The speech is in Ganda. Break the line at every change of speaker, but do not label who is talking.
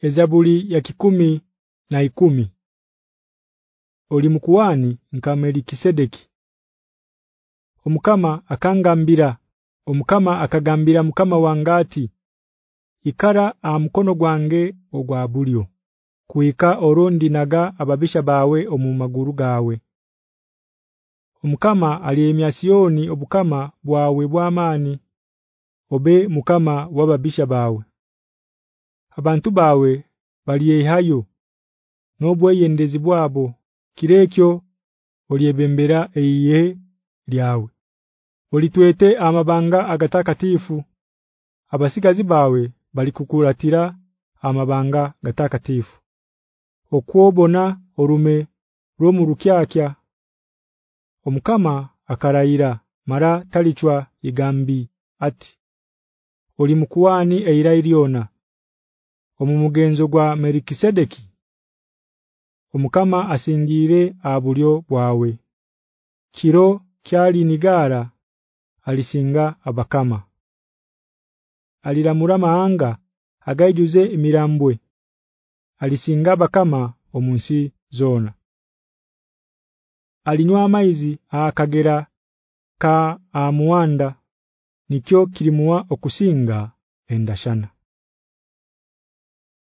Ezabuli ya kikumi na ikumi Olimkuwani nkamelikisedeki Omukama akangambira omukama akagambira mukama wangati ikara amkono gwange ogwabulio kuika orondi naga ababisha bawe omumaguru gawe Omukama aliyemyasioni obukama bwawe bwamani obe mukama wababisha bawe abantu bawe baliyehayo nobweyendezi bwabo kirekyo oliyebembera eiye lyawe olitwete amabanga agatakatifu abasigazi bawe balikukuratira amabanga gatakatifu okwobona olume lwomurukyakya omukama akarayira mara talichwa igambi ati oli mukuwani eira iliona omumugenzo gwa Melikisedeki omukama asingire abulyo bwawe kiro kyali nigara alisinga abakama aliramura maanga agayuze emirambwe alisinga abakama omunsi zona alinywa amaizi akagera ka amuwanda nikyo kirimuwa okusinga endashana